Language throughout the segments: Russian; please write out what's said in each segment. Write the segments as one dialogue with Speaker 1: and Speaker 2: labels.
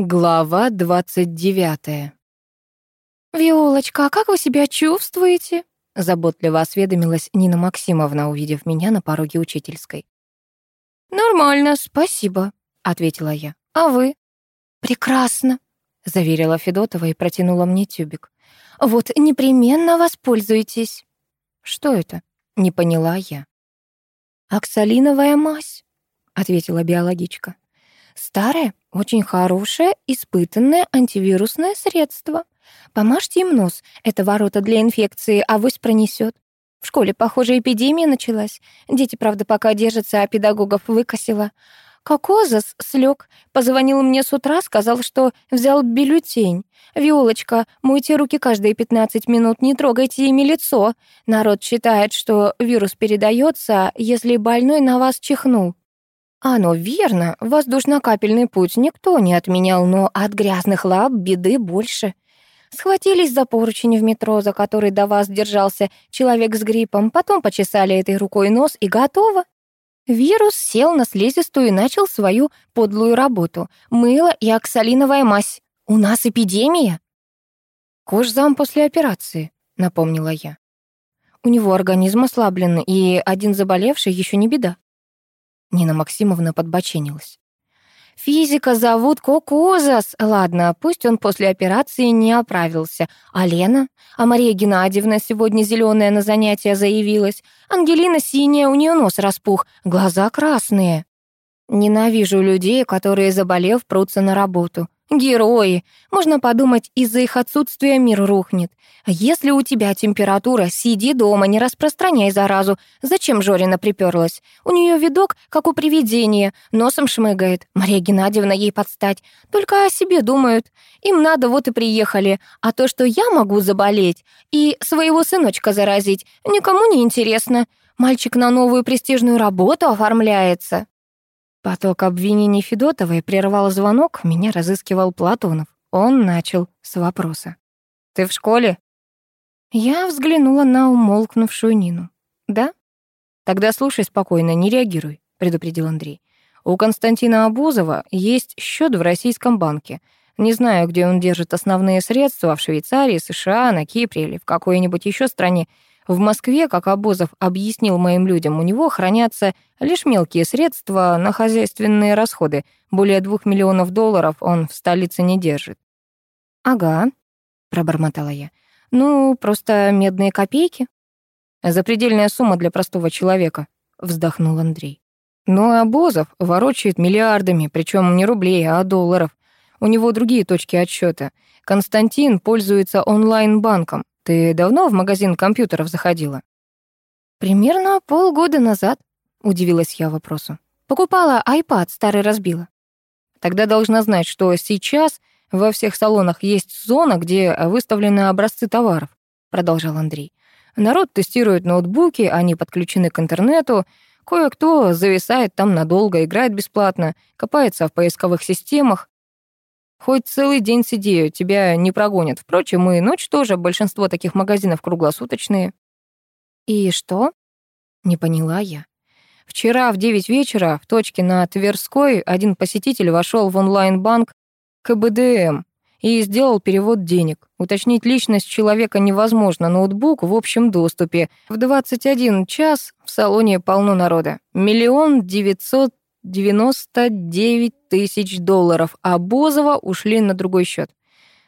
Speaker 1: Глава двадцать девятая.
Speaker 2: «Виолочка, а как вы себя чувствуете?» Заботливо осведомилась Нина Максимовна, увидев меня на пороге учительской.
Speaker 1: «Нормально, спасибо», — ответила я. «А вы?»
Speaker 2: «Прекрасно», — заверила Федотова и протянула мне тюбик. «Вот непременно воспользуйтесь».
Speaker 1: «Что это?» — не поняла я.
Speaker 2: «Оксалиновая мазь», — ответила биологичка. Старое, очень хорошее, испытанное антивирусное средство. Помажьте им нос, это ворота для инфекции, авось пронесет. В школе, похоже, эпидемия началась. Дети, правда, пока держатся, а педагогов выкосило. Кокозас слег, позвонил мне с утра, сказал, что взял бюллетень. «Виолочка, мойте руки каждые 15 минут, не трогайте ими лицо. Народ считает, что вирус передается, если больной на вас чихнул. Оно верно, воздушно-капельный путь никто не отменял, но от грязных лап беды больше. Схватились за поручень в метро, за который до вас держался человек с гриппом, потом почесали этой рукой нос и готово. Вирус сел на слизистую и начал свою подлую работу. Мыло и оксалиновая мазь. У нас эпидемия.
Speaker 1: Кожзам после операции, напомнила я. У него организм ослаблен, и один заболевший еще не беда. Нина Максимовна подбоченилась.
Speaker 2: Физика зовут Кокозас. Ладно, пусть он после операции не оправился. А Лена? А Мария Геннадьевна сегодня зеленая на занятия заявилась. Ангелина синяя, у нее нос распух, глаза красные. Ненавижу людей, которые, заболев, прутся на работу. Герои. Можно подумать, из-за их отсутствия мир рухнет. Если у тебя температура, сиди дома, не распространяй заразу. Зачем Жорина приперлась? У нее видок, как у привидения, носом шмыгает. Мария Геннадьевна ей подстать. Только о себе думают. Им надо, вот и приехали. А то, что я могу заболеть и своего сыночка заразить, никому не интересно. Мальчик на новую престижную работу оформляется.
Speaker 1: Поток обвинений Федотовой прервал звонок, меня разыскивал Платонов. Он начал с вопроса. «Ты в школе?»
Speaker 2: Я взглянула на умолкнувшую Нину. «Да?»
Speaker 1: «Тогда слушай спокойно, не реагируй», — предупредил Андрей. «У Константина Абузова есть счет в российском банке. Не знаю, где он держит основные средства, в Швейцарии, США, на Кипре или в какой-нибудь еще стране. В Москве, как Обозов объяснил моим людям, у него хранятся лишь мелкие средства на хозяйственные расходы. Более двух миллионов долларов он в столице не держит.
Speaker 2: «Ага», — пробормотала я. «Ну, просто медные копейки».
Speaker 1: «Запредельная сумма для простого человека», — вздохнул Андрей. Но Обозов ворочает миллиардами, причем не рублей, а долларов. У него другие точки отсчета. Константин пользуется онлайн-банком. Ты давно в магазин компьютеров заходила?
Speaker 2: Примерно полгода назад, удивилась я вопросу. Покупала iPad, старый разбила.
Speaker 1: Тогда должна знать, что сейчас во всех салонах есть зона, где выставлены образцы товаров, продолжал Андрей. Народ тестирует ноутбуки, они подключены к интернету, кое-кто зависает там надолго, играет бесплатно, копается в поисковых системах, Хоть целый день сиди, тебя не прогонят. Впрочем, и ночь тоже, большинство таких магазинов круглосуточные.
Speaker 2: И что?
Speaker 1: Не поняла я. Вчера в девять вечера в точке на Тверской один посетитель вошел в онлайн-банк КБДМ и сделал перевод денег. Уточнить личность человека невозможно, ноутбук в общем доступе. В 21 час в салоне полно народа. Миллион девятьсот 99 тысяч долларов, а Бозова ушли на другой счет.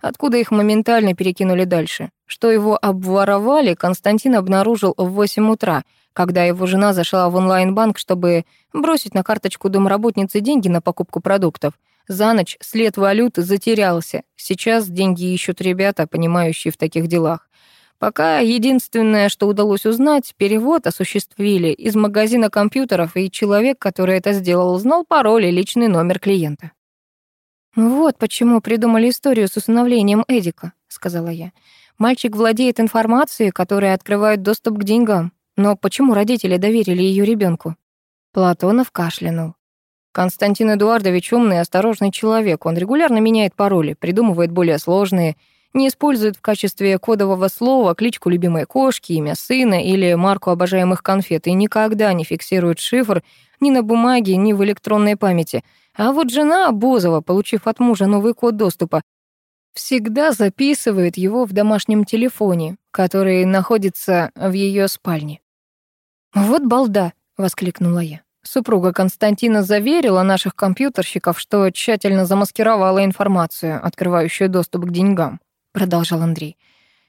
Speaker 1: Откуда их моментально перекинули дальше? Что его обворовали, Константин обнаружил в 8 утра, когда его жена зашла в онлайн-банк, чтобы бросить на карточку домработницы деньги на покупку продуктов. За ночь след валюты затерялся. Сейчас деньги ищут ребята, понимающие в таких делах. Пока единственное, что удалось узнать, перевод осуществили из магазина компьютеров, и человек, который это сделал, знал пароль и личный номер клиента.
Speaker 2: «Вот почему придумали историю с усыновлением Эдика», — сказала я. «Мальчик владеет информацией, которая открывает доступ к деньгам. Но почему родители доверили ее ребенку?
Speaker 1: Платонов кашлянул. Константин Эдуардович умный и осторожный человек. Он регулярно меняет пароли, придумывает более сложные, не использует в качестве кодового слова кличку любимой кошки, имя сына или марку обожаемых конфет и никогда не фиксирует шифр ни на бумаге, ни в электронной памяти. А вот жена Бозова, получив от мужа новый код доступа, всегда записывает его в домашнем телефоне, который находится в ее спальне. «Вот балда!» — воскликнула я. Супруга Константина заверила наших компьютерщиков, что тщательно замаскировала информацию, открывающую доступ к деньгам, продолжал Андрей.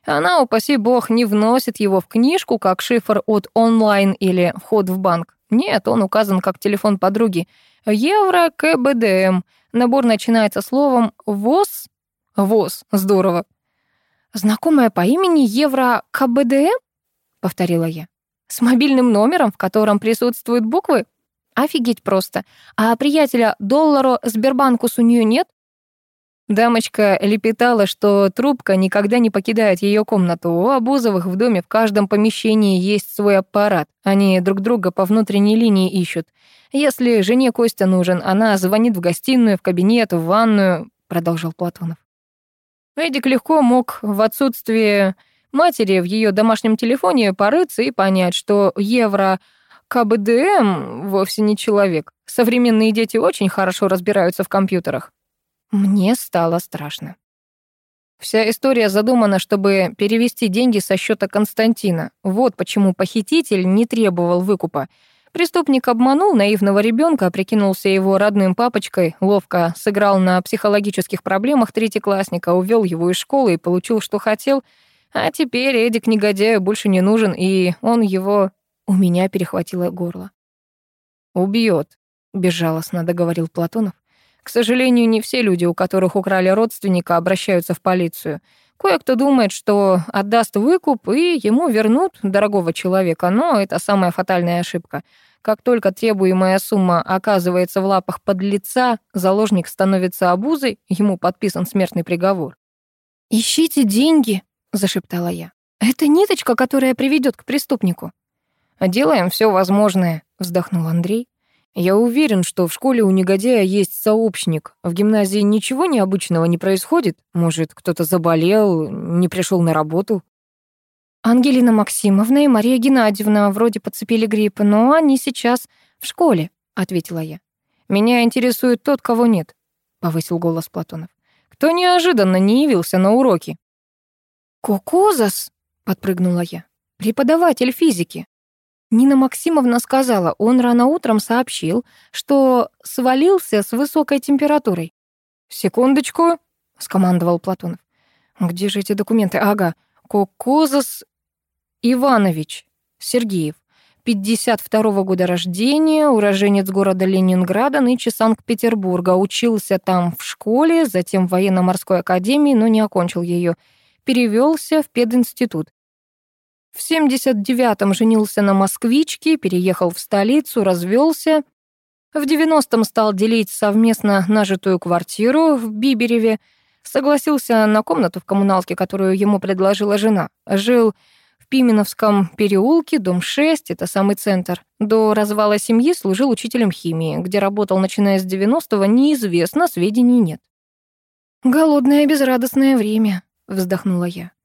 Speaker 1: Она, упаси бог, не вносит его в книжку как шифр от онлайн или вход в банк. Нет, он указан как телефон подруги. Евро КБДМ. Набор начинается словом ВОЗ. ВОЗ. Здорово. Знакомая по имени Евро КБДМ? Повторила я. С мобильным номером, в котором присутствуют буквы? Офигеть просто. А приятеля доллару Сбербанкус у нее нет? Дамочка лепетала, что трубка никогда не покидает ее комнату. У Абузовых в доме в каждом помещении есть свой аппарат. Они друг друга по внутренней линии ищут. Если жене Костя нужен, она звонит в гостиную, в кабинет, в ванную, продолжал Платонов. Эдик легко мог в отсутствие матери в ее домашнем телефоне порыться и понять, что евро КБДМ вовсе не человек. Современные дети очень хорошо разбираются в компьютерах. Мне стало страшно. Вся история задумана, чтобы перевести деньги со счета Константина. Вот почему похититель не требовал выкупа. Преступник обманул наивного ребенка, прикинулся его родным папочкой, ловко сыграл на психологических проблемах третьеклассника, увел его из школы и получил, что хотел. А теперь Эдик негодяю больше не нужен, и он его у меня перехватило горло. «Убьет», — безжалостно договорил Платонов. «К сожалению, не все люди, у которых украли родственника, обращаются в полицию. Кое-кто думает, что отдаст выкуп, и ему вернут дорогого человека, но это самая фатальная ошибка. Как только требуемая сумма оказывается в лапах подлеца, заложник становится обузой, ему подписан смертный приговор. «Ищите деньги», — зашептала я. «Это ниточка, которая приведет к преступнику». «Делаем все возможное», — вздохнул Андрей. «Я уверен, что в школе у негодяя есть сообщник. В гимназии ничего необычного не происходит? Может, кто-то заболел, не пришел на работу?» «Ангелина Максимовна и Мария Геннадьевна вроде подцепили грипп, но они сейчас в школе», — ответила я. «Меня интересует тот, кого нет», — повысил голос Платонов. «Кто неожиданно не явился на уроки?» «Кукузас», — подпрыгнула я, — «преподаватель физики». Нина Максимовна сказала, он рано утром сообщил, что свалился с высокой температурой. «Секундочку», — скомандовал Платонов. «Где же эти документы? Ага, Кокозас Иванович Сергеев, 52-го года рождения, уроженец города Ленинграда, нынче Санкт-Петербурга. Учился там в школе, затем в военно-морской академии, но не окончил ее. Перевелся в пединститут. В 79-м женился на москвичке, переехал в столицу, развелся. В 90-м стал делить совместно нажитую квартиру в Бибереве. Согласился на комнату в коммуналке, которую ему предложила жена. Жил в Пименовском переулке, дом 6, это самый центр. До развала семьи служил учителем химии, где работал, начиная с 90-го, неизвестно, сведений нет. «Голодное безрадостное время», — вздохнула я.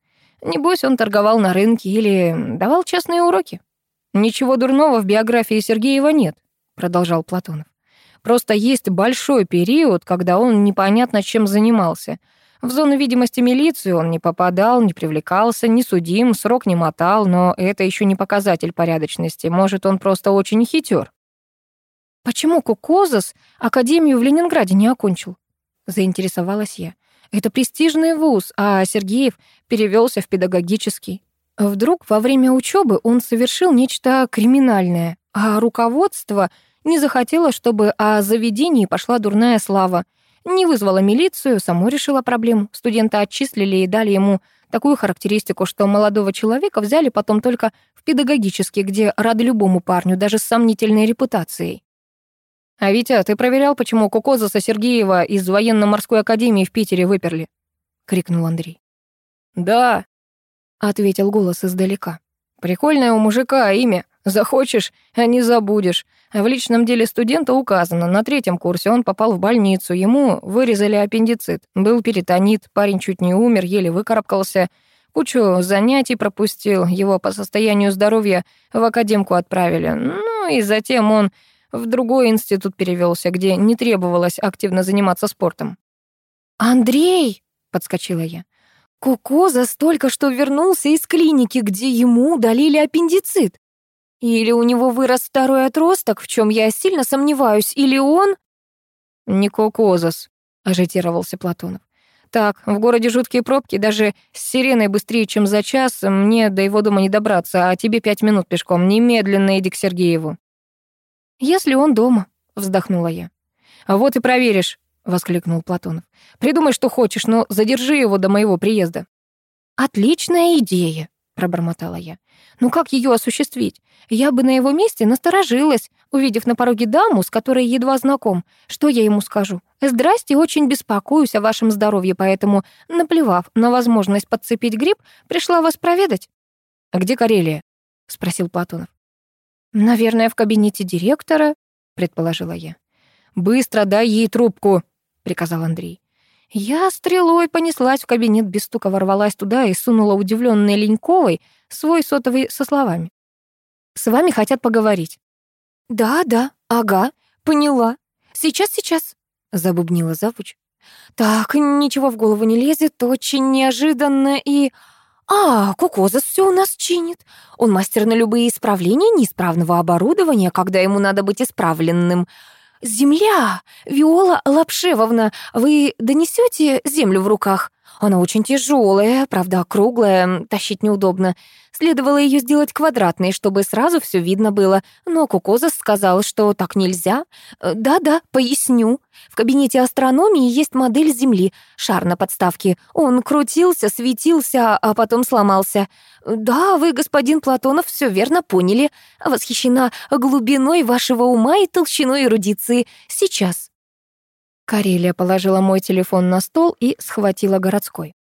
Speaker 1: Небось, он торговал на рынке или давал частные уроки. Ничего дурного в биографии Сергеева нет, продолжал Платонов. Просто есть большой период, когда он непонятно чем занимался. В зону видимости милиции он не попадал, не привлекался, не судим, срок не мотал, но это еще не показатель порядочности. Может, он просто очень хитер. Почему Кукозас академию в Ленинграде не окончил? Заинтересовалась я. Это престижный вуз, а Сергеев перевелся в педагогический. Вдруг во время учебы он совершил нечто криминальное, а руководство не захотело, чтобы о заведении пошла дурная слава. Не вызвала милицию, само решила проблему. Студента отчислили и дали ему такую характеристику, что молодого человека взяли потом только в педагогический, где рады любому парню, даже с сомнительной репутацией. «А Витя, ты проверял, почему Кукозаса Сергеева из военно-морской академии в Питере выперли?» — крикнул Андрей. «Да», — ответил голос издалека. «Прикольное у мужика имя. Захочешь, а не забудешь. В личном деле студента указано, на третьем курсе он попал в больницу, ему вырезали аппендицит, был перитонит, парень чуть не умер, еле выкарабкался, кучу занятий пропустил, его по состоянию здоровья в академку отправили. Ну и затем он в другой институт перевелся, где не требовалось активно заниматься спортом.
Speaker 2: «Андрей!» — подскочила я. «Кукоза столько что вернулся из клиники, где ему удалили аппендицит. Или у него вырос второй отросток, в чем я сильно сомневаюсь, или он...»
Speaker 1: «Не Кукозас», — ажитировался Платонов. «Так, в городе жуткие пробки, даже с сиреной быстрее, чем за час, мне до его дома не добраться, а тебе пять минут пешком. Немедленно иди к Сергееву».
Speaker 2: «Если он дома», — вздохнула я.
Speaker 1: «А вот и проверишь», — воскликнул Платонов. «Придумай, что хочешь, но задержи его до моего приезда».
Speaker 2: «Отличная идея», — пробормотала я. «Ну как ее осуществить? Я бы на его месте насторожилась, увидев на пороге даму, с которой едва знаком. Что я ему скажу? Здрасте, очень беспокоюсь о вашем здоровье, поэтому, наплевав на возможность подцепить грипп, пришла вас проведать».
Speaker 1: «А где Карелия?» — спросил Платонов.
Speaker 2: «Наверное, в кабинете директора», — предположила я.
Speaker 1: «Быстро дай ей трубку», — приказал Андрей.
Speaker 2: Я стрелой понеслась в кабинет, без стука ворвалась туда и сунула удивленной Леньковой свой сотовый со словами. «С вами хотят поговорить». «Да, да, ага, поняла. Сейчас, сейчас», — забубнила завуч. «Так, ничего в голову не лезет, очень неожиданно и...» «А, Кукозас все у нас чинит. Он мастер на любые исправления неисправного оборудования, когда ему надо быть исправленным. «Земля! Виола Лапшевовна, вы донесете землю в руках? Она очень тяжелая, правда, круглая, тащить неудобно. Следовало ее сделать квадратной, чтобы сразу все видно было. Но Кукозас сказал, что так нельзя. Да-да, поясню. В кабинете астрономии есть модель Земли, шар на подставке. Он крутился, светился, а потом сломался. Да, вы, господин Платонов, все верно поняли. Восхищена глубиной вашего ума и толщиной эрудиции. Сейчас.
Speaker 1: Карелия положила мой телефон на стол и схватила городской.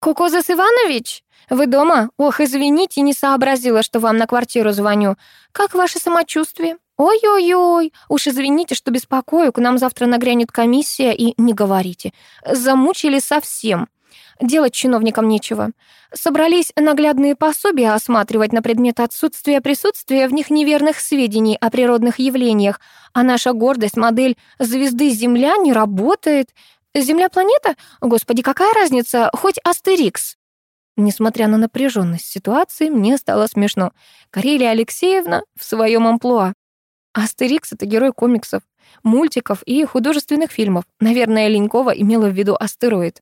Speaker 2: «Кукозас Иванович, вы дома? Ох, извините, не сообразила, что вам на квартиру звоню. Как ваше самочувствие? Ой-ой-ой, уж извините, что беспокою, к нам завтра нагрянет комиссия, и не говорите. Замучили совсем. Делать чиновникам нечего. Собрались наглядные пособия осматривать на предмет отсутствия присутствия в них неверных сведений о природных явлениях, а наша гордость, модель звезды Земля, не работает. Земля-планета? Господи, какая разница? Хоть Астерикс. Несмотря на напряженность ситуации, мне стало смешно. Карелия Алексеевна в своем амплуа. Астерикс — это герой комиксов, мультиков и художественных фильмов. Наверное, Ленькова имела в виду астероид.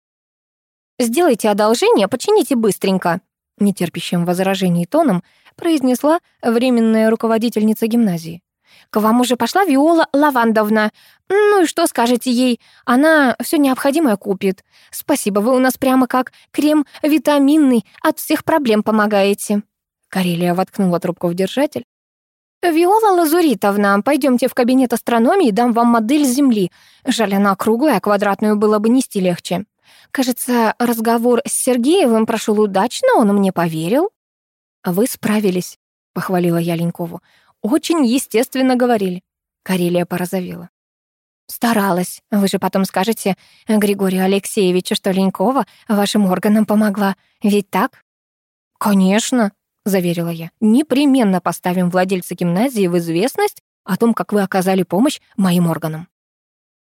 Speaker 2: «Сделайте одолжение, почините быстренько», нетерпящим возражений тоном произнесла временная руководительница гимназии. «К вам уже пошла Виола Лавандовна. Ну и что скажете ей? Она все необходимое купит. Спасибо, вы у нас прямо как крем витаминный, от всех проблем помогаете». Карелия воткнула трубку в держатель. «Виола Лазуритовна, пойдемте в кабинет астрономии, дам вам модель Земли. Жаль, она круглая, квадратную было бы нести легче». Кажется, разговор с Сергеевым прошел удачно, он мне поверил. Вы справились, похвалила я Ленькову. Очень естественно говорили. Карелия порозовела. Старалась. Вы же потом скажете Григорию Алексеевичу, что Ленькова вашим органам помогла. Ведь так? Конечно, заверила я. Непременно поставим владельца гимназии в известность о том, как вы оказали помощь моим органам.